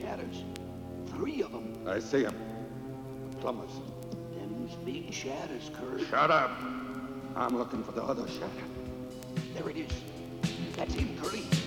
shadows. Three of them. I see them. The plumbers. Them's big shadows, Kurt. Shut up. I'm looking for the other shadow. There it is. That's him, Curly.